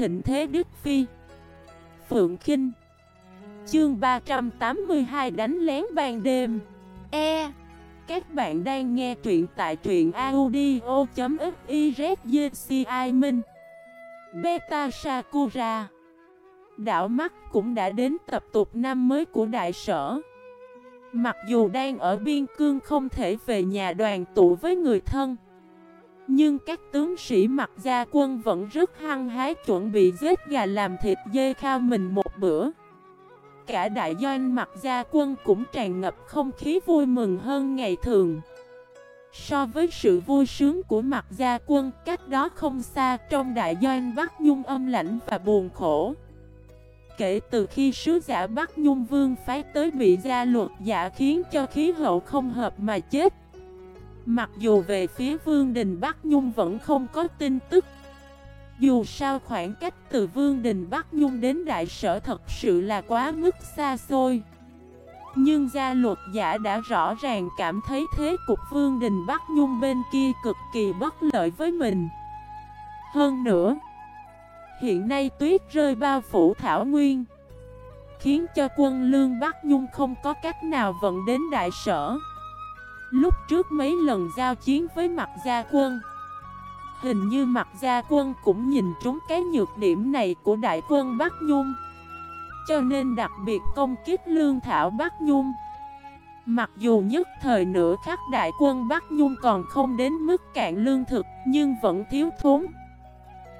thịnh thế Đức Phi. Phượng Kinh. Chương 382 đánh lén ban đêm. E. Các bạn đang nghe truyện tại truyện audio.xyzci Minh. Beta Sakura. Đảo mắt cũng đã đến tập tục năm mới của đại sở. Mặc dù đang ở biên cương không thể về nhà đoàn tụ với người thân nhưng các tướng sĩ mặc gia quân vẫn rất hăng hái chuẩn bị giết gà làm thịt dê khao mình một bữa. Cả đại doanh mặc gia quân cũng tràn ngập không khí vui mừng hơn ngày thường. So với sự vui sướng của mặt gia quân, cách đó không xa trong đại doanh Bắc Nhung âm lãnh và buồn khổ. Kể từ khi sứ giả Bắc Nhung Vương phái tới bị gia luật giả khiến cho khí hậu không hợp mà chết Mặc dù về phía Vương Đình Bắc Nhung vẫn không có tin tức. Dù sao khoảng cách từ Vương Đình Bắc Nhung đến Đại Sở thật sự là quá mức xa xôi. Nhưng gia luật giả đã rõ ràng cảm thấy thế cục Vương Đình Bắc Nhung bên kia cực kỳ bất lợi với mình. Hơn nữa, Hiện nay tuyết rơi bao phủ thảo nguyên, Khiến cho quân lương Bắc Nhung không có cách nào vận đến đại sở. Lúc trước mấy lần giao chiến với mặt gia quân, Hình như mặt gia quân cũng nhìn trúng cái nhược điểm này của đại quân Bắc Nhung. Cho nên đặc biệt công kích lương thảo Bắc Nhung. Mặc dù nhất thời nửa khắc đại quân Bắc Nhung còn không đến mức cạn lương thực, Nhưng vẫn thiếu thốn.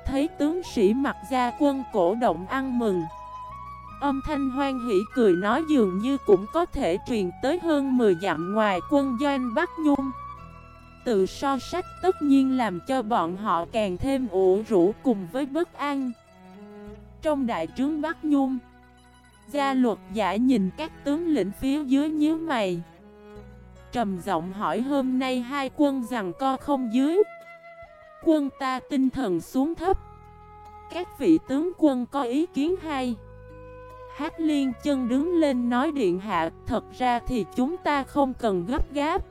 Thấy tướng sĩ mặt gia quân cổ động ăn mừng Âm thanh hoan hỷ cười nói dường như cũng có thể truyền tới hơn 10 dặm ngoài quân doanh Bắc Nhung. Từ so sách tất nhiên làm cho bọn họ càng thêm ủ rũ cùng với bất an. Trong đại trướng Bắc Nhung, Gia luật giả nhìn các tướng lĩnh phía dưới nhíu mày. Trầm giọng hỏi hôm nay hai quân rằng co không dưới. Quân ta tinh thần xuống thấp. Các vị tướng quân có ý kiến hay? Hát liên chân đứng lên nói điện hạ Thật ra thì chúng ta không cần gấp gáp.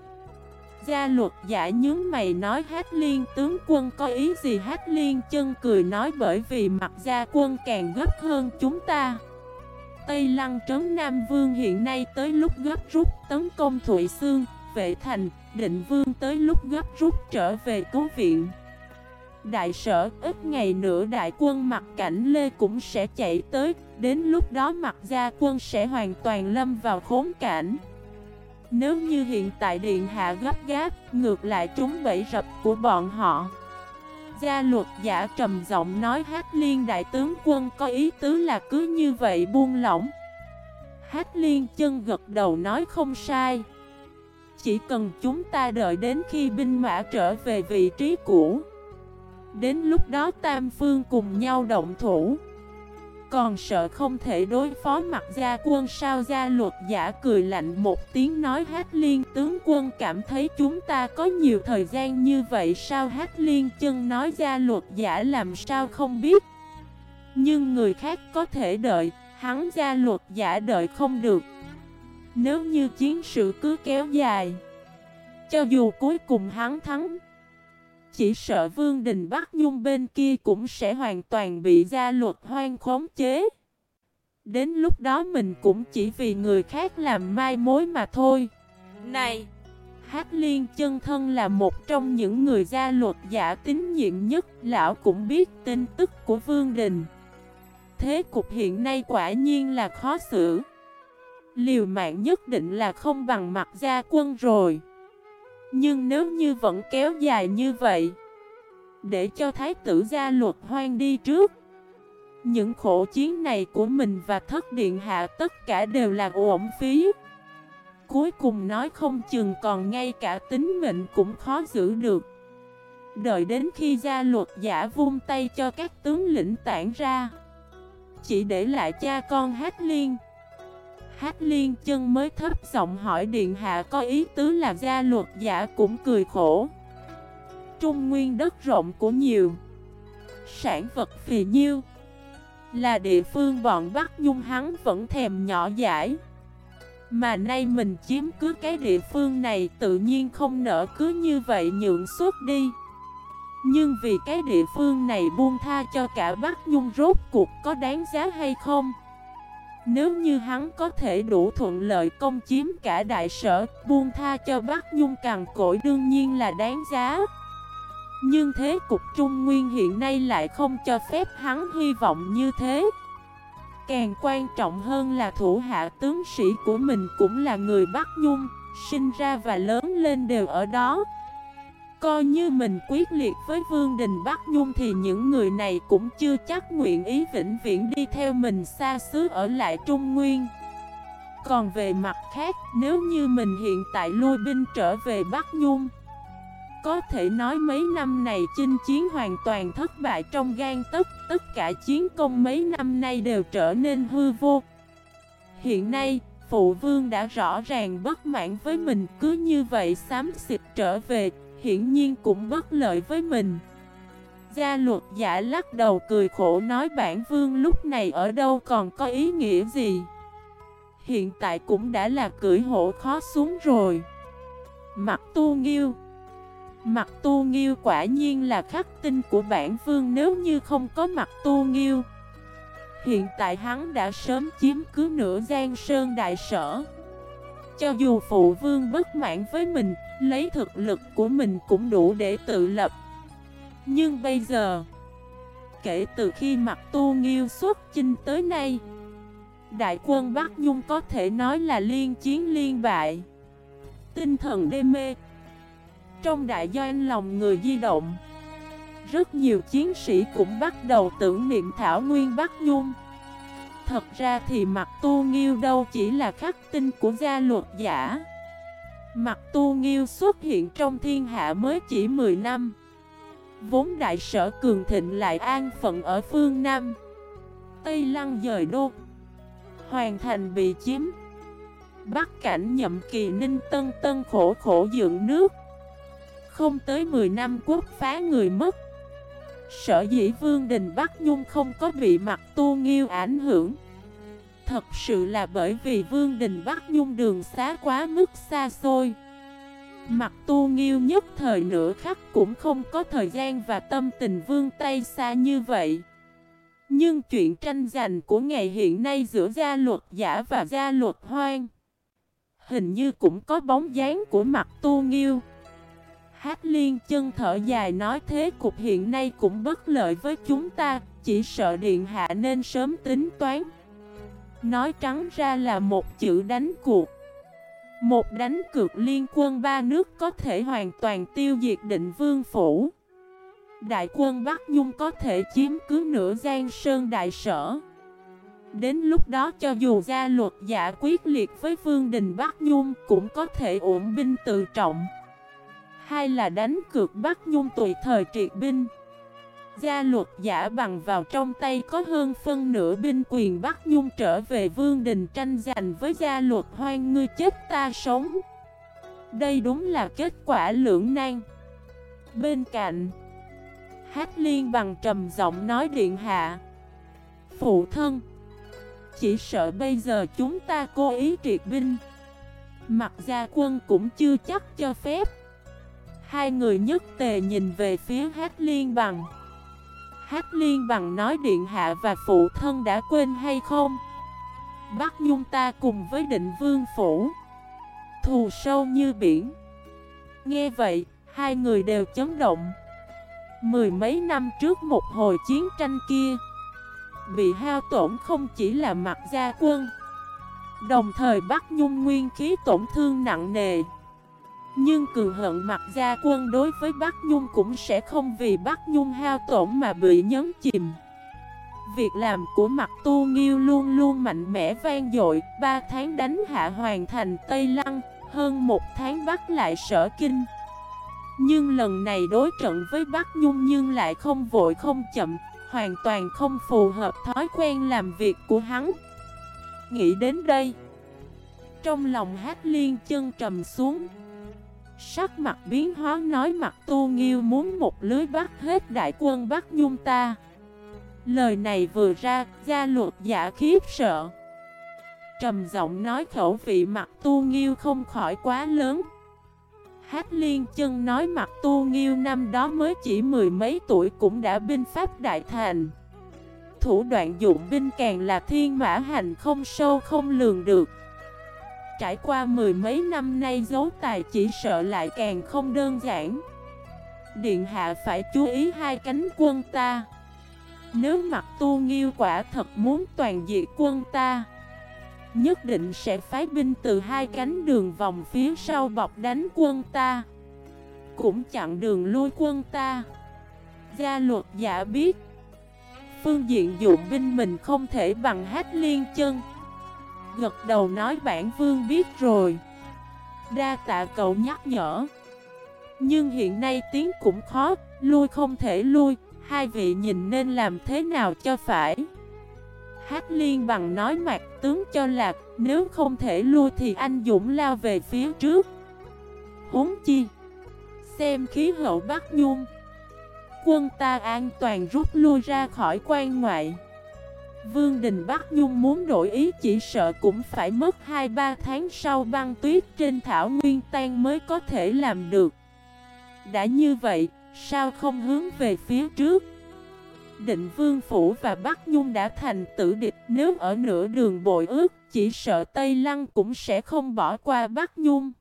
Gia luật giả nhướng mày nói Hát liên tướng quân có ý gì? Hát liên chân cười nói bởi vì mặt gia quân càng gấp hơn chúng ta. Tây Lăng trấn Nam Vương hiện nay tới lúc gấp rút tấn công Thụy Sương, vệ thành, định vương tới lúc gấp rút trở về cứu viện. Đại sở ít ngày nữa đại quân mặt cảnh Lê cũng sẽ chạy tới Đến lúc đó mặt gia quân sẽ hoàn toàn lâm vào khốn cảnh. Nếu như hiện tại điện hạ gấp gáp, Ngược lại trúng bẫy rập của bọn họ. Gia luật giả trầm giọng nói Hát liên đại tướng quân có ý tứ là cứ như vậy buông lỏng. Hát liên chân gật đầu nói không sai. Chỉ cần chúng ta đợi đến khi binh mã trở về vị trí cũ. Đến lúc đó Tam Phương cùng nhau động thủ. Còn sợ không thể đối phó mặt gia quân sao gia luật giả cười lạnh một tiếng nói hát liên tướng quân cảm thấy chúng ta có nhiều thời gian như vậy sao hát liên chân nói gia luật giả làm sao không biết. Nhưng người khác có thể đợi, hắn gia luật giả đợi không được. Nếu như chiến sự cứ kéo dài Cho dù cuối cùng hắn thắng chỉ sợ Vương Đình Bắc Nhung bên kia cũng sẽ hoàn toàn bị gia luật hoang khống chế. Đến lúc đó mình cũng chỉ vì người khác làm mai mối mà thôi. Này! Hát liên chân thân là một trong những người gia luật giả tín nhiệm nhất, lão cũng biết tin tức của Vương Đình. Thế cục hiện nay quả nhiên là khó xử. Liều mạng nhất định là không bằng mặt gia quân rồi. Nhưng nếu như vẫn kéo dài như vậy, Để cho thái tử gia luật hoang đi trước, Những khổ chiến này của mình và thất điện hạ tất cả đều là uổng phí. Cuối cùng nói không chừng còn ngay cả tính mệnh cũng khó giữ được. Đợi đến khi gia luật giả vung tay cho các tướng lĩnh tản ra, Chỉ để lại cha con hát liên. Hát liên chân mới thấp giọng hỏi điện hạ có ý tứ là gia luật giả cũng cười khổ. Trung nguyên đất rộng của nhiều Sản vật phì nhiêu Là địa phương bọn Bắc Nhung hắn vẫn thèm nhỏ giải Mà nay mình chiếm cứ cái địa phương này tự nhiên không nỡ cứ như vậy nhượng suốt đi. Nhưng vì cái địa phương này buông tha cho cả Bắc Nhung rốt cuộc có đáng giá hay không? Nếu như hắn có thể đủ thuận lợi công chiếm cả đại sở, buông tha cho Bắc Nhung càng cỗi đương nhiên là đáng giá. Nhưng thế cục Trung Nguyên hiện nay lại không cho phép hắn hy vọng như thế. Càng quan trọng hơn là thủ hạ tướng sĩ của mình cũng là người Bắc Nhung, sinh ra và lớn lên đều ở đó. Coi như mình quyết liệt với Vương Đình Bắc Nhung thì những người này cũng chưa chắc nguyện ý vĩnh viễn đi theo mình xa xứ ở lại Trung Nguyên. Còn về mặt khác, nếu như mình hiện tại lui binh trở về Bắc Nhung, có thể nói mấy năm này chinh chiến hoàn toàn thất bại trong gan tức tất cả chiến công mấy năm nay đều trở nên hư vô. Hiện nay, phụ vương đã rõ ràng bất mãn với mình cứ như vậy xám xịt trở về, hiển nhiên cũng bất lợi với mình. Gia luật giả lắc đầu cười khổ nói bản vương lúc này ở đâu còn có ý nghĩa gì. Hiện tại cũng đã là cưỡi hổ khó xuống rồi. Mặt tu nghiêu Mặt tu nghiêu quả nhiên là khắc tinh của bản vương nếu như không có mặt tu nghiêu Hiện tại hắn đã sớm chiếm cứ nửa gian sơn đại sở cho dù phụ vương bất mãn với mình, Lấy thực lực của mình cũng đủ để tự lập. Nhưng bây giờ, Kể từ khi mặt tu nghiêu xuất chinh tới nay, Đại quân Bắc Nhung có thể nói là liên chiến liên bại. Tinh thần đê mê, Trong đại doanh lòng người di động, Rất nhiều chiến sĩ cũng bắt đầu tưởng niệm Thảo Nguyên Bắc Nhung. Thật ra thì mặt tu nghiêu đâu chỉ là khắc tinh của gia luật giả. Mặt tu nghiêu xuất hiện trong thiên hạ mới chỉ 10 năm. Vốn đại sở cường thịnh lại an phận ở phương Nam. Tây Lăng dời đô. Hoàn thành bị chiếm. Bắc cảnh nhậm kỳ ninh tân tân khổ khổ dựng nước. Không tới 10 năm quốc phá người mất. Sở dĩ Vương Đình Bắc Nhung không có bị mặt tu nghiêu ảnh hưởng. Thật sự là bởi vì Vương Đình Bắc Nhung đường xá quá mức xa xôi. Mặt tu nghiêu nhất thời nửa khắc cũng không có thời gian và tâm tình vương tay xa như vậy. Nhưng chuyện tranh giành của ngày hiện nay giữa gia luật giả và gia luật hoang, Hình như cũng có bóng dáng của mặt tu nghiêu. Hát liên chân thở dài nói thế cục hiện nay cũng bất lợi với chúng ta, Chỉ sợ điện hạ nên sớm tính toán. Nói trắng ra là một chữ đánh cuộc. Một đánh cược liên quân ba nước có thể hoàn toàn tiêu diệt định vương phủ. Đại quân Bắc Nhung có thể chiếm cứ nửa gian sơn đại sở. Đến lúc đó cho dù gia luật giả quyết liệt với vương đình Bắc Nhung cũng có thể ổn binh tự trọng. Hai là đánh cược Bắc Nhung tùy thời triệt binh Gia luật giả bằng vào trong tay có hơn phân nửa binh quyền Bắc Nhung trở về vương đình tranh giành với gia luật hoang ngươi chết ta sống. Đây đúng là kết quả lưỡng nan. Bên cạnh, Hát liên bằng trầm giọng nói điện hạ. Phụ thân, chỉ sợ bây giờ chúng ta cố ý triệt binh. Mặt gia quân cũng chưa chắc cho phép. Hai người nhất tề nhìn về phía Hát liên bằng. Hát liên bằng nói điện hạ và phụ thân đã quên hay không? Bắc Nhung ta cùng với định vương phủ Thù sâu như biển Nghe vậy, hai người đều chấn động Mười mấy năm trước một hồi chiến tranh kia Bị hao tổn không chỉ là mặt gia quân Đồng thời Bắc Nhung nguyên khí tổn thương nặng nề nhưng cường hận mặt gia quân đối với Bắc Nhung cũng sẽ không vì Bắc Nhung hao tổn mà bị nhấn chìm. Việc làm của mặt tu nghiêu luôn luôn mạnh mẽ vang dội, ba tháng đánh hạ hoàn thành Tây Lăng, hơn một tháng bắt lại sở kinh. Nhưng lần này đối trận với Bắc Nhung nhưng lại không vội không chậm, hoàn toàn không phù hợp thói quen làm việc của hắn. Nghĩ đến đây, trong lòng hát liên chân trầm xuống. Sắc mặt biến hóa nói mặt tu nghiêu muốn một lưới bắt hết đại quân bắt nhung ta. Lời này vừa ra, gia luật giả khiếp sợ. Trầm giọng nói khẩu vị mặt tu nghiêu không khỏi quá lớn. Hát liên chân nói mặt tu nghiêu năm đó mới chỉ mười mấy tuổi cũng đã binh pháp đại thành. Thủ đoạn dụng binh càng là thiên mã hành không sâu không lường được. Trải qua mười mấy năm nay dấu tài chỉ sợ lại càng không đơn giản. Điện hạ phải chú ý hai cánh quân ta. Nếu mặt tu nghiêu quả thật muốn toàn diệt quân ta, Nhất định sẽ phái binh từ hai cánh đường vòng phía sau bọc đánh quân ta. Cũng chặn đường lui quân ta. Gia luật giả biết, Phương diện dụng binh mình không thể bằng hát liên chân. Gật đầu nói bản vương biết rồi. Đa tạ cậu nhắc nhở. Nhưng hiện nay tiếng cũng khó, Lui không thể lui, Hai vị nhìn nên làm thế nào cho phải? Hát liên bằng nói mặt tướng cho lạc, Nếu không thể lui thì anh Dũng lao về phía trước. Huống chi, Xem khí hậu Bắc Nhung, Quân ta an toàn rút lui ra khỏi quan ngoại. Vương Đình Bắc Nhung muốn đổi ý chỉ sợ cũng phải mất 2-3 tháng sau băng tuyết trên thảo nguyên tan mới có thể làm được. Đã như vậy, sao không hướng về phía trước? Định Vương Phủ và Bắc Nhung đã thành tử địch Nếu ở nửa đường bội ước Chỉ sợ Tây Lăng cũng sẽ không bỏ qua Bắc Nhung.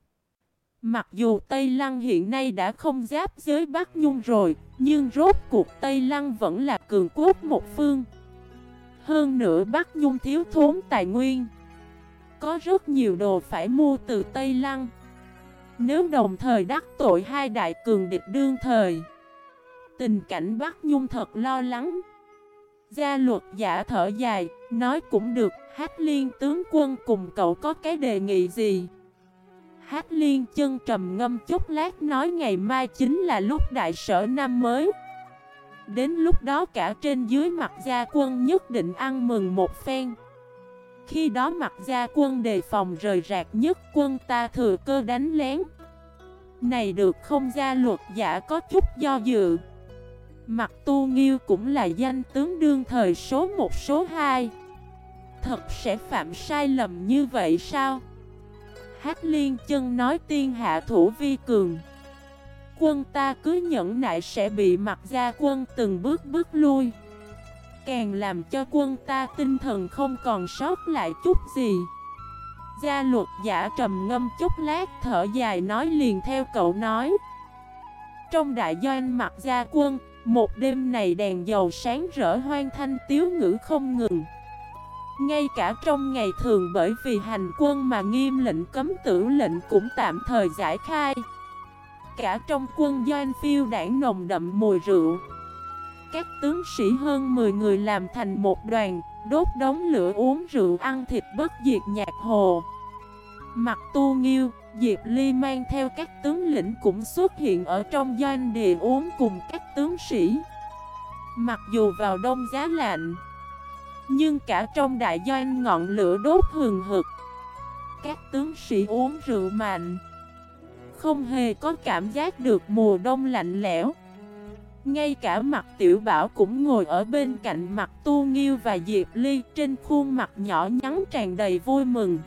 Mặc dù Tây Lăng hiện nay đã không giáp giới Bắc Nhung rồi Nhưng rốt cuộc Tây Lăng vẫn là cường quốc một phương. Hơn nữa Bắc Nhung thiếu thốn tài nguyên. Có rất nhiều đồ phải mua từ Tây Lăng. Nếu đồng thời đắc tội hai đại cường địch đương thời, Tình cảnh Bắc Nhung thật lo lắng. Gia luật giả thở dài, Nói cũng được Hát liên tướng quân cùng cậu có cái đề nghị gì? Hát liên chân trầm ngâm chút lát nói ngày mai chính là lúc đại sở năm mới. Đến lúc đó cả trên dưới mặt gia quân nhất định ăn mừng một phen. Khi đó mặt gia quân đề phòng rời rạc nhất, quân ta thừa cơ đánh lén. Này được không gia luật giả có chút do dự. Mặt tu nghiêu cũng là danh tướng đương thời số một, số hai. Thật sẽ phạm sai lầm như vậy sao? Hát liên chân nói tiên hạ thủ vi cường. Quân ta cứ nhẫn nại sẽ bị mặt gia quân từng bước bước lui. Càng làm cho quân ta tinh thần không còn sót lại chút gì. Gia luật giả trầm ngâm chút lát, thở dài nói liền theo cậu nói. Trong đại doanh mặt gia quân, Một đêm này đèn dầu sáng rỡ hoang thanh, tiếu ngữ không ngừng. Ngay cả trong ngày thường bởi vì hành quân mà nghiêm lệnh cấm tử lệnh cũng tạm thời giải khai. Cả trong quân doanh phiêu đảng nồng đậm mùi rượu. Các tướng sĩ hơn 10 người làm thành một đoàn Đốt đống lửa uống rượu ăn thịt bất diệt nhạc hồ. Mặt tu nghiêu, Diệp Ly mang theo các tướng lĩnh cũng xuất hiện ở trong doanh địa uống cùng các tướng sĩ. Mặc dù vào đông giá lạnh nhưng cả trong đại doanh ngọn lửa đốt hừng hực. Các tướng sĩ uống rượu mạnh. Không hề có cảm giác được mùa đông lạnh lẽo. Ngay cả mặt tiểu bảo cũng ngồi ở bên cạnh mặt tu nghiêu và Diệp Ly Trên khuôn mặt nhỏ nhắn tràn đầy vui mừng.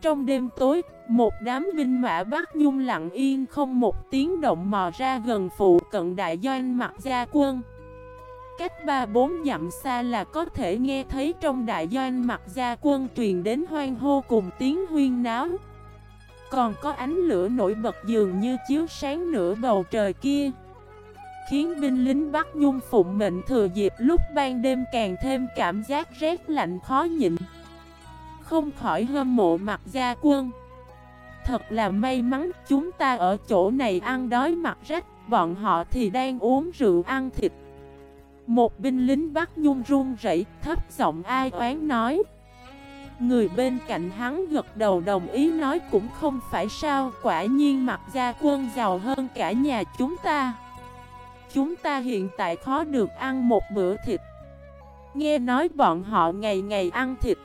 Trong đêm tối, một đám binh mã Bắc Nhung lặng yên không một tiếng động mò ra gần phụ cận đại doanh mặt gia quân. Cách ba bốn dặm xa là có thể nghe thấy trong đại doanh mặt gia quân truyền đến hoang hô cùng tiếng huyên náo. Còn có ánh lửa nổi bật dường như chiếu sáng nửa bầu trời kia. Khiến binh lính Bắc Nhung phụng mệnh thừa dịp lúc ban đêm càng thêm cảm giác rét lạnh khó nhịn. Không khỏi hâm mộ mặt gia quân. Thật là may mắn, chúng ta ở chỗ này ăn đói mặt rách, Bọn họ thì đang uống rượu ăn thịt. Một binh lính Bắc Nhung run rẩy, thấp giọng ai oán nói. Người bên cạnh hắn gật đầu đồng ý nói cũng không phải sao, Quả nhiên mặt gia quân giàu hơn cả nhà chúng ta. Chúng ta hiện tại khó được ăn một bữa thịt. Nghe nói bọn họ ngày ngày ăn thịt.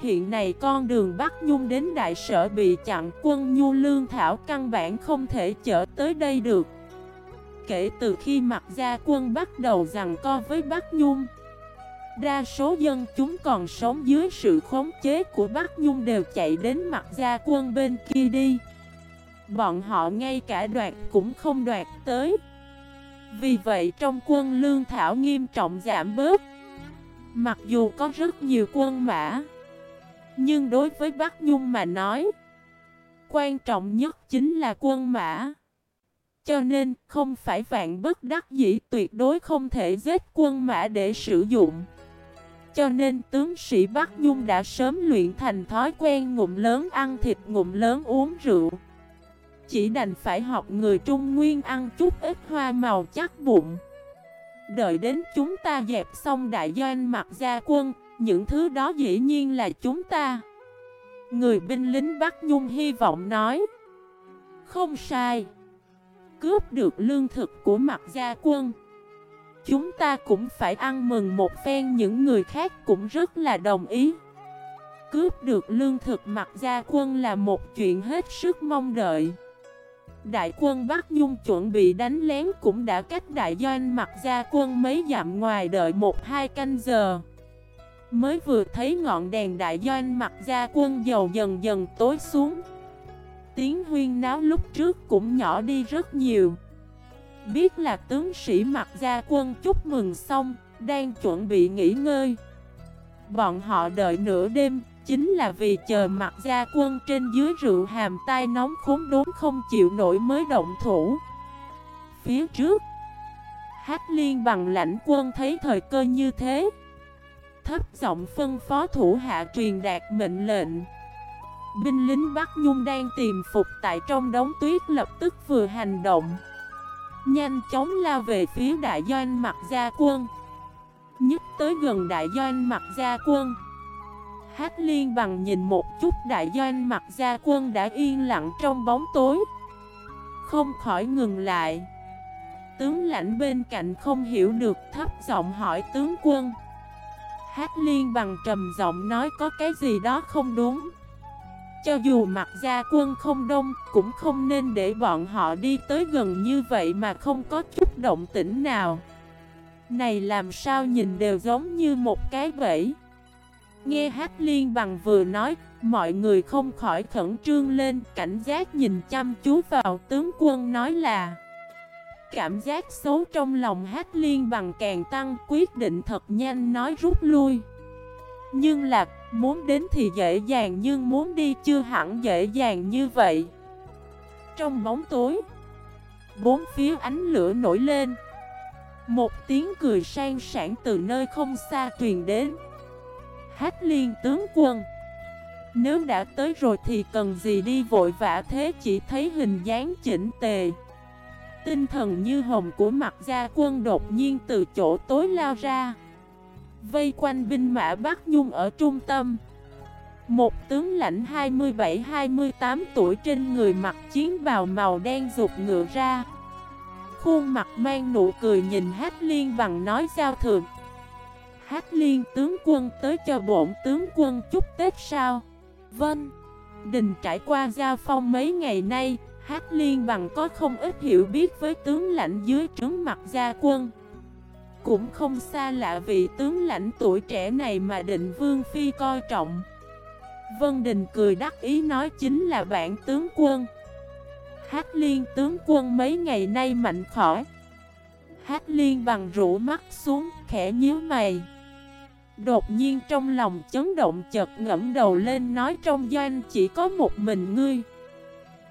Hiện nay con đường Bắc Nhung đến đại sở bị chặn, quân nhu lương thảo căn bản không thể chở tới đây được. Kể từ khi mặt gia quân bắt đầu rằng co với Bắc Nhung Đa số dân chúng còn sống dưới sự khống chế của Bắc Nhung đều chạy đến mặt gia quân bên kia đi. Bọn họ ngay cả đoạt cũng không đoạt tới. Vì vậy trong quân lương thảo nghiêm trọng giảm bớt. Mặc dù có rất nhiều quân mã, Nhưng đối với Bắc Nhung mà nói, Quan trọng nhất chính là quân mã. Cho nên không phải vạn bất đắc dĩ tuyệt đối không thể giết quân mã để sử dụng cho nên tướng sĩ Bắc Nhung đã sớm luyện thành thói quen ngụm lớn ăn thịt, ngụm lớn uống rượu. Chỉ đành phải học người Trung Nguyên ăn chút ít hoa màu chắc bụng. Đợi đến chúng ta dẹp xong đại doanh mặt gia quân, Những thứ đó dĩ nhiên là chúng ta. Người binh lính Bắc Nhung hy vọng nói, Không sai. Cướp được lương thực của mặt gia quân. Chúng ta cũng phải ăn mừng một phen, những người khác cũng rất là đồng ý. Cướp được lương thực mặt gia quân là một chuyện hết sức mong đợi. Đại quân Bắc Nhung chuẩn bị đánh lén cũng đã cách đại doanh mặt gia quân mấy dặm ngoài đợi một hai canh giờ. Mới vừa thấy ngọn đèn đại doanh mặt gia quân dầu dần dần tối xuống. Tiếng huyên náo lúc trước cũng nhỏ đi rất nhiều. Biết là tướng sĩ mặc gia quân chúc mừng xong, Đang chuẩn bị nghỉ ngơi. Bọn họ đợi nửa đêm, Chính là vì chờ mặt gia quân trên dưới rượu hàm tai nóng khốn đốn không chịu nổi mới động thủ. Phía trước Hát liên bằng lãnh quân thấy thời cơ như thế. Thấp giọng phân phó thủ hạ truyền đạt mệnh lệnh. Binh lính Bắc Nhung đang tìm phục tại trong đống tuyết lập tức vừa hành động. Nhanh chóng lao về phía đại doanh mặt gia quân. Nhất tới gần đại doanh mặt gia quân. Hát liên bằng nhìn một chút đại doanh mặt gia quân đã yên lặng trong bóng tối. Không khỏi ngừng lại. Tướng lãnh bên cạnh không hiểu được thấp giọng hỏi tướng quân. Hát liên bằng trầm giọng nói có cái gì đó không đúng cho dù mặt gia quân không đông, cũng không nên để bọn họ đi tới gần như vậy mà không có chút động tĩnh nào. Này làm sao nhìn đều giống như một cái bẫy. Nghe hát liên bằng vừa nói, mọi người không khỏi khẩn trương lên, cảnh giác nhìn chăm chú vào tướng quân nói là Cảm giác xấu trong lòng hát liên bằng càng tăng quyết định thật nhanh nói rút lui Nhưng là Muốn đến thì dễ dàng nhưng muốn đi chưa hẳn dễ dàng như vậy. Trong bóng tối, Bốn phía ánh lửa nổi lên. Một tiếng cười sang sảng từ nơi không xa truyền đến. Hát liên tướng quân, Nếu đã tới rồi thì cần gì đi vội vã thế chỉ thấy hình dáng chỉnh tề. Tinh thần như hồng của mặt gia quân đột nhiên từ chỗ tối lao ra. Vây quanh binh mã Bắc Nhung ở trung tâm. Một tướng lãnh 27-28 tuổi trên người mặc chiến bào màu đen rụt ngựa ra. Khuôn mặt mang nụ cười nhìn Hát Liên bằng nói giao thượng Hát Liên, tướng quân, tới cho bổn tướng quân chúc Tết sao? Vâng. Đình trải qua giao phong mấy ngày nay Hát Liên bằng có không ít hiểu biết với tướng lãnh dưới trướng mặt gia quân cũng không xa lạ vị tướng lãnh tuổi trẻ này mà định vương phi coi trọng. Vân Đình cười đắc ý nói chính là bạn tướng quân. Hát liên tướng quân mấy ngày nay mạnh khỏi Hát liên bằng rũ mắt xuống, khẽ nhíu mày. Đột nhiên trong lòng chấn động chật ngẫm đầu lên nói trong doanh chỉ có một mình ngươi.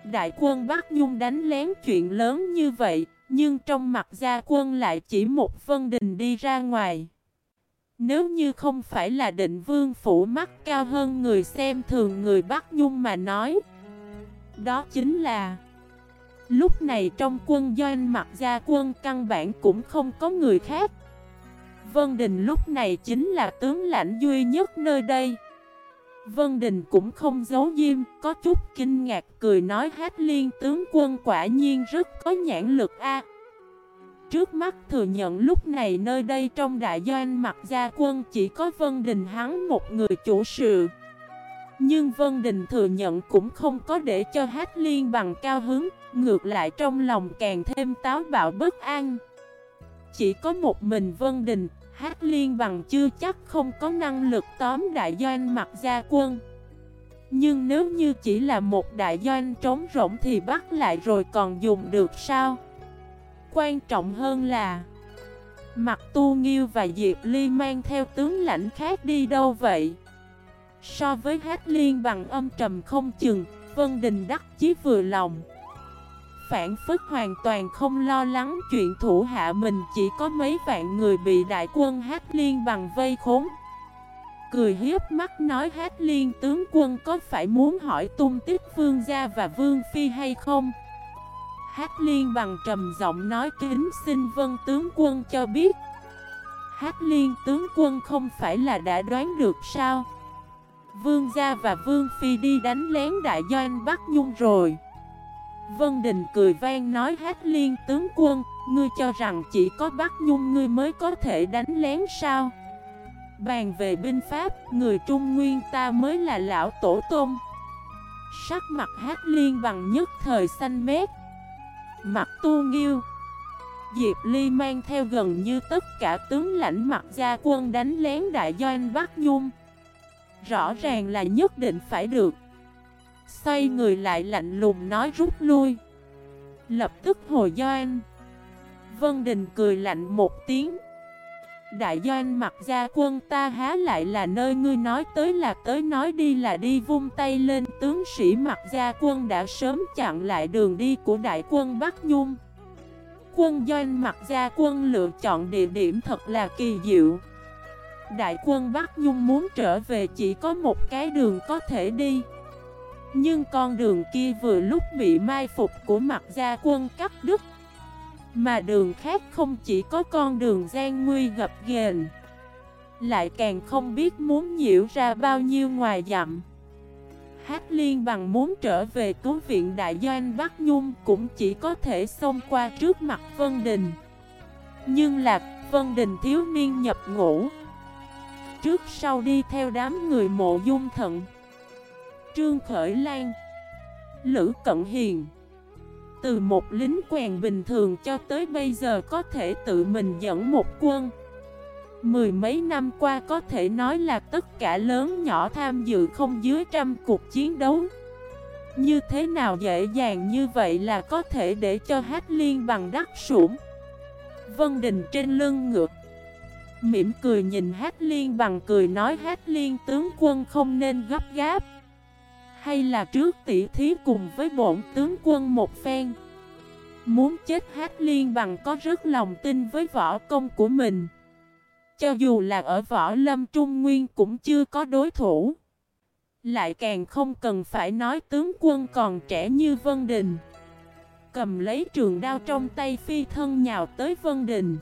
Đại quân Bắc Nhung đánh lén chuyện lớn như vậy nhưng trong mặt gia quân lại chỉ một vân đình đi ra ngoài. Nếu như không phải là định vương phủ mắt cao hơn người xem thường người Bắc Nhung mà nói, Đó chính là Lúc này trong quân doanh mặt gia quân căn bản cũng không có người khác. Vân Đình lúc này chính là tướng lãnh duy nhất nơi đây. Vân Đình cũng không giấu diêm, có chút kinh ngạc cười nói hát liên tướng quân quả nhiên rất có nhãn lực a. Trước mắt thừa nhận lúc này nơi đây trong đại doanh mặt gia quân chỉ có Vân Đình hắn một người chủ sự. Nhưng Vân Đình thừa nhận cũng không có để cho hát liên bằng cao hứng, ngược lại trong lòng càng thêm táo bạo bất an. Chỉ có một mình Vân Đình, Hát liên bằng chưa chắc không có năng lực tóm đại doanh mặt gia quân Nhưng nếu như chỉ là một đại doanh trống rỗng thì bắt lại rồi còn dùng được sao? Quan trọng hơn là Mặt tu nghiêu và Diệp Ly mang theo tướng lãnh khác đi đâu vậy? So với hát liên bằng âm trầm không chừng, Vân Đình đắc chí vừa lòng. Phản phức hoàn toàn không lo lắng chuyện thủ hạ mình, chỉ có mấy vạn người bị đại quân hát liên bằng vây khốn. Cười hiếp mắt nói hát liên tướng quân có phải muốn hỏi tung tích vương gia và vương phi hay không? Hát liên bằng trầm giọng nói, kính xin vân tướng quân cho biết Hát liên tướng quân không phải là đã đoán được sao Vương gia và Vương Phi đi đánh lén đại doanh Bắc Nhung rồi Vân Đình cười vang nói Hát liên tướng quân, Ngươi cho rằng chỉ có Bắc Nhung ngươi mới có thể đánh lén sao? Bàn về binh pháp, Người Trung Nguyên ta mới là lão tổ tôn Sắc mặt Hát liên bằng nhất thời xanh mét. Mặt tu nghiêu. Diệp Ly mang theo gần như tất cả tướng lãnh mặt gia quân đánh lén đại doanh Bắc Nhung. Rõ ràng là nhất định phải được Xoay người lại lạnh lùng nói rút lui. Lập tức hồi doanh Vân Đình cười lạnh một tiếng. Đại doanh mặt gia quân ta há lại là nơi ngươi nói tới là tới nói đi là đi vung tay lên. Tướng sĩ mặt gia quân đã sớm chặn lại đường đi của đại quân Bắc Nhung. Quân doanh mặt gia quân lựa chọn địa điểm thật là kỳ diệu. Đại quân Bắc Nhung muốn trở về chỉ có một cái đường có thể đi. Nhưng con đường kia vừa lúc bị mai phục của mặt gia quân cắt đứt. Mà đường khác không chỉ có con đường gian nguy gặp ghềnh, Lại càng không biết muốn nhiễu ra bao nhiêu ngoài dặm. Hát liên bằng muốn trở về cứu viện đại doanh Bắc Nhung cũng chỉ có thể xông qua trước mặt Vân Đình. Nhưng là Vân Đình thiếu niên nhập ngũ. Trước sau đi theo đám người mộ dung thận Trương Khởi Lan, Lữ Cận Hiền. Từ một lính quèn bình thường cho tới bây giờ có thể tự mình dẫn một quân. Mười mấy năm qua có thể nói là tất cả lớn nhỏ tham dự không dưới trăm cuộc chiến đấu. Như thế nào dễ dàng như vậy là có thể để cho hát liên bằng đắc sủng. Vân Đình trên lưng ngược. Mỉm cười nhìn hát liên bằng cười nói hát liên tướng quân không nên gấp gáp hay là trước tỷ thí cùng với bổn tướng quân một phen? Muốn chết hát liên bằng có rất lòng tin với võ công của mình. Cho dù là ở võ lâm trung nguyên cũng chưa có đối thủ. Lại càng không cần phải nói tướng quân còn trẻ như Vân Đình. Cầm lấy trường đao trong tay phi thân nhào tới Vân Đình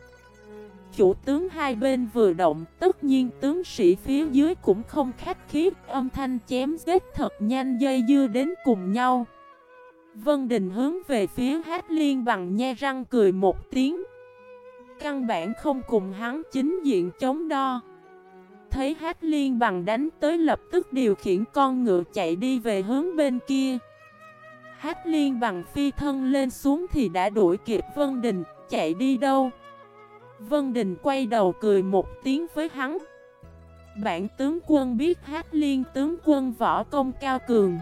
chủ tướng hai bên vừa động, tất nhiên tướng sĩ phía dưới cũng không khách khí, âm thanh chém giết thật nhanh dây dưa đến cùng nhau. Vân Đình hướng về phía Hát Liên bằng nhe răng cười một tiếng. Căn bản không cùng hắn chính diện chống đo. Thấy Hát Liên bằng đánh tới lập tức điều khiển con ngựa chạy đi về hướng bên kia. Hát Liên bằng phi thân lên xuống thì đã đuổi kịp Vân Đình, chạy đi đâu? Vân Đình quay đầu cười một tiếng với hắn. Bản tướng quân biết hát liên tướng quân võ công cao cường.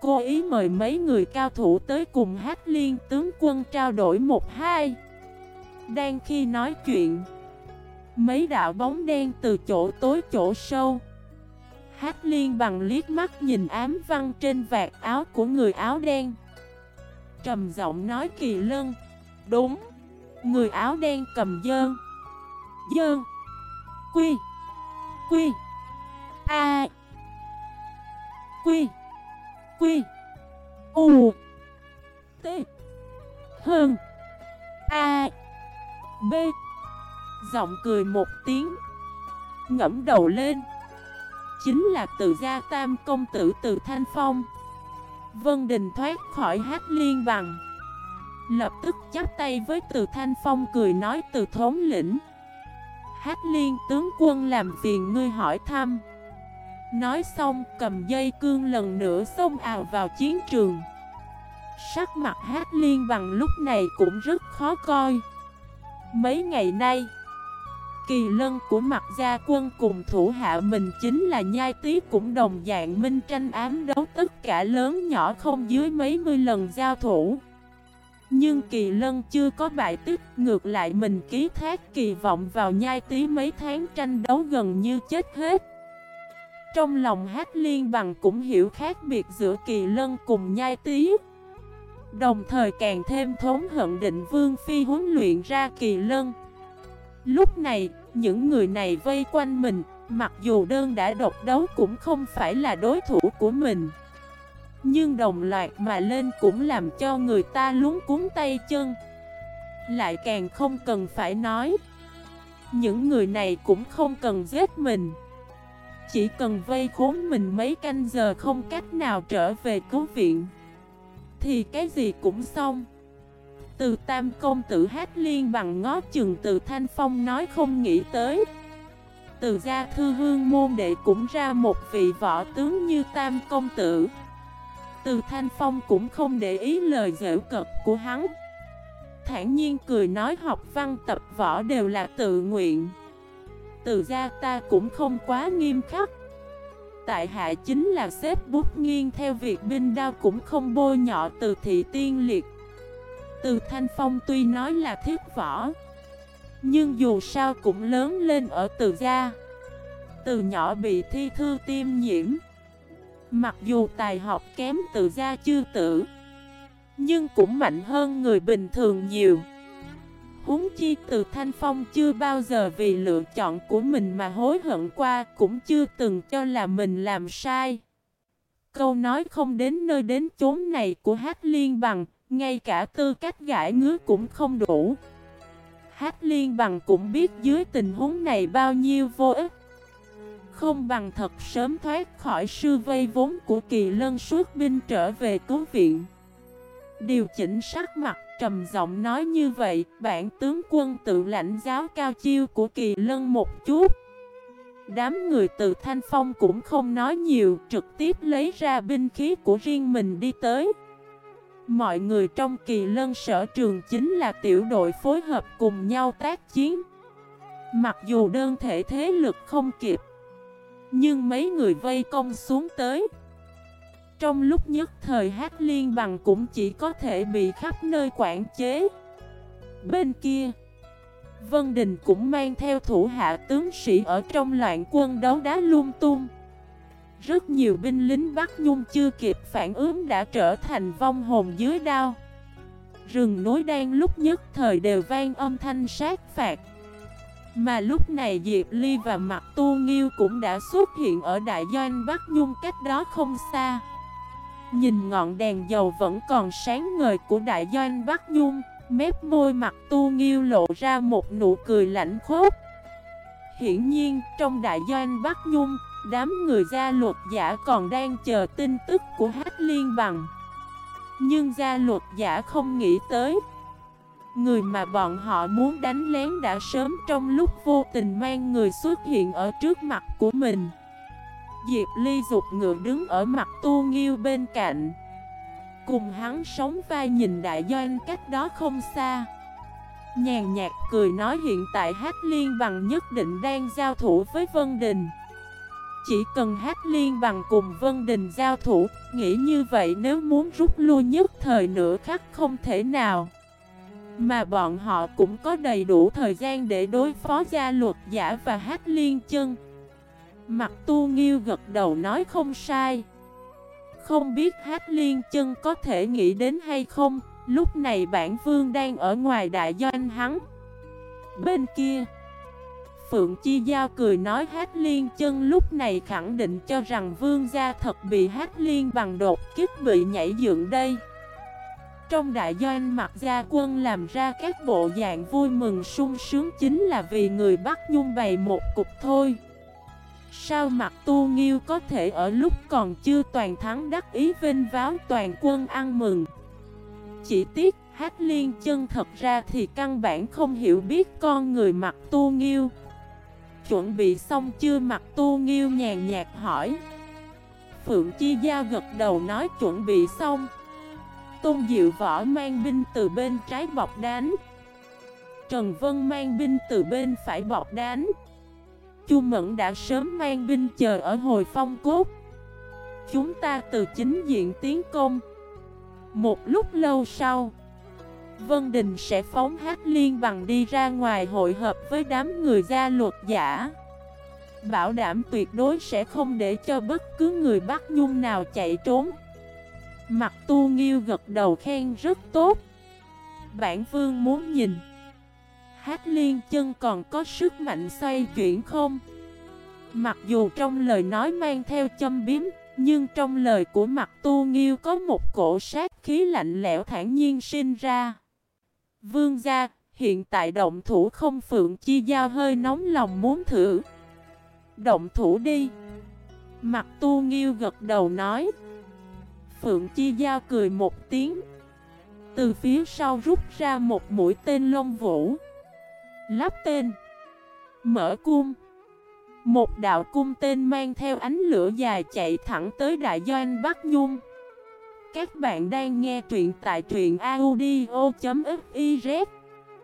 Cô ý mời mấy người cao thủ tới cùng hát liên tướng quân trao đổi một hai. Đang khi nói chuyện, Mấy đạo bóng đen từ chỗ tối chỗ sâu. Hát liên bằng liếc mắt nhìn ám văn trên vạt áo của người áo đen. Trầm giọng nói kỳ lân, Đúng. Người áo đen cầm dơn. Dơn. Quy. Quy. A. Quy. Quy. U. T. Hơn A. B. Giọng cười một tiếng. Ngẫm đầu lên. Chính là từ gia tam công tử từ Thanh Phong. Vân Đình thoát khỏi hát liên bằng. Lập tức chắp tay với từ Thanh Phong cười nói, từ thống lĩnh, Hát liên tướng quân làm phiền ngươi hỏi thăm. Nói xong, cầm dây cương lần nữa xông ào vào chiến trường. Sắc mặt hát liên bằng lúc này cũng rất khó coi. Mấy ngày nay, Kỳ lân của mặt gia quân cùng thủ hạ mình chính là nhai tí cũng đồng dạng minh tranh ám đấu tất cả lớn nhỏ không dưới mấy mươi lần giao thủ. Nhưng kỳ lân chưa có bại tích ngược lại mình ký thác kỳ vọng vào nhai tí mấy tháng tranh đấu gần như chết hết. Trong lòng hát liên bằng cũng hiểu khác biệt giữa kỳ lân cùng nhai tí. Đồng thời càng thêm thốn hận định vương phi huấn luyện ra kỳ lân. Lúc này, những người này vây quanh mình, mặc dù đơn đã độc đấu cũng không phải là đối thủ của mình. Nhưng đồng loạt mà lên cũng làm cho người ta luống cuốn tay chân. Lại càng không cần phải nói. Những người này cũng không cần giết mình. Chỉ cần vây khốn mình mấy canh giờ không cách nào trở về cứu viện. Thì cái gì cũng xong. Từ tam công tử hát liên bằng ngó chừng từ thanh phong nói không nghĩ tới Từ gia thư hương môn đệ cũng ra một vị võ tướng như tam công tử từ thanh phong cũng không để ý lời dễu cực của hắn. Thản nhiên cười nói học văn tập võ đều là tự nguyện. Từ gia ta cũng không quá nghiêm khắc. Tại hạ chính là xếp bút nghiêng theo việc binh đao cũng không bôi nhọ từ thị tiên liệt. Từ Thanh Phong tuy nói là thiết võ, Nhưng dù sao cũng lớn lên ở từ gia. Từ nhỏ bị thi thư tiêm nhiễm. Mặc dù tài học kém từ gia chưa tử, Nhưng cũng mạnh hơn người bình thường nhiều. Huống chi từ Thanh Phong chưa bao giờ vì lựa chọn của mình mà hối hận qua, Cũng chưa từng cho là mình làm sai. Câu nói không đến nơi đến chốn này của Hát Liên bằng, ngay cả tư cách gãi ngứa cũng không đủ. Hát liên bằng cũng biết dưới tình huống này bao nhiêu vô ích. Không bằng thật sớm thoát khỏi sư vây vốn của kỳ lân suốt binh trở về cứu viện. Điều chỉnh sắc mặt trầm giọng nói như vậy, Bản tướng quân tự lãnh giáo cao chiêu của kỳ lân một chút. Đám người từ Thanh Phong cũng không nói nhiều, Trực tiếp lấy ra binh khí của riêng mình đi tới. Mọi người trong kỳ lân sở trường chính là tiểu đội phối hợp cùng nhau tác chiến. Mặc dù đơn thể thế lực không kịp nhưng mấy người vây công xuống tới. Trong lúc nhất thời hát liên bằng cũng chỉ có thể bị khắp nơi quản chế. Bên kia, Vân Đình cũng mang theo thủ hạ tướng sĩ ở trong loạn quân đấu đá lung tung. Rất nhiều binh lính Bắc Nhung chưa kịp phản ứng đã trở thành vong hồn dưới đao. Rừng núi đang lúc nhất thời đều vang âm thanh sát phạt. Mà lúc này Diệp Ly và Mặt Tu Nghiêu cũng đã xuất hiện ở đại doanh Bắc Nhung cách đó không xa. Nhìn ngọn đèn dầu vẫn còn sáng ngời của đại doanh Bắc Nhung, Mép môi mặt Tu Nghiêu lộ ra một nụ cười lạnh khốc. Hiển nhiên, trong đại doanh Bắc Nhung, Đám người gia luật giả còn đang chờ tin tức của Hát Liên Bằng. Nhưng gia luật giả không nghĩ tới Người mà bọn họ muốn đánh lén đã sớm trong lúc vô tình mang người xuất hiện ở trước mặt của mình. Diệp Ly dục ngựa đứng ở mặt tu nghiêu bên cạnh. Cùng hắn sống vai nhìn đại doanh cách đó không xa. Nhàn nhạt cười nói hiện tại Hát Liên Bằng nhất định đang giao thủ với Vân Đình. Chỉ cần hát liên bằng cùng Vân Đình giao thủ, nghĩ như vậy nếu muốn rút lui nhất thời nửa khắc không thể nào. Mà bọn họ cũng có đầy đủ thời gian để đối phó gia luật giả và hát liên chân. Mặt tu nghiêu gật đầu nói không sai. Không biết hát liên chân có thể nghĩ đến hay không, lúc này bản vương đang ở ngoài đại doanh hắn. Bên kia Phượng Chi Giao cười nói Hát Liên chân lúc này khẳng định cho rằng vương gia thật bị Hát Liên bằng đột kích bị nhảy dựng đây. Trong đại doanh mặt gia quân làm ra các bộ dạng vui mừng sung sướng chính là vì người bắt nhung bày một cục thôi. Sao mặt tu nghiêu có thể ở lúc còn chưa toàn thắng đắc ý vinh váo toàn quân ăn mừng. Chỉ tiếc, Hát Liên chân thật ra thì căn bản không hiểu biết con người mặt tu nghiêu. Chuẩn bị xong chưa mặt tu nghiêu nhàn nhạt hỏi Phượng Chi Gia gật đầu nói, chuẩn bị xong Tôn Diệu Võ mang binh từ bên trái bọc đánh Trần Vân mang binh từ bên phải bọc đánh Chu Mẫn đã sớm mang binh chờ ở hồi phong cốt. Chúng ta từ chính diện tiến công. Một lúc lâu sau, Vân Đình sẽ phóng hát liên bằng đi ra ngoài hội hợp với đám người gia luật giả. Bảo đảm tuyệt đối sẽ không để cho bất cứ người bắt nhung nào chạy trốn. Mặt tu nghiêu gật đầu khen rất tốt. Bản vương muốn nhìn. Hát liên chân còn có sức mạnh xoay chuyển không? Mặc dù trong lời nói mang theo châm biếm Nhưng trong lời của mặt tu nghiêu có một cổ sát khí lạnh lẽo thản nhiên sinh ra. Vương gia, hiện tại động thủ không phượng chi giao hơi nóng lòng muốn thử. Động thủ đi. Mặt tu nghiêu gật đầu nói. Phượng chi giao cười một tiếng. Từ phía sau rút ra một mũi tên lông vũ. Lắp tên. Mở cung. Một đạo cung tên mang theo ánh lửa dài chạy thẳng tới đại doanh Bắc Nhung. Các bạn đang nghe truyện tại truyện audio.fif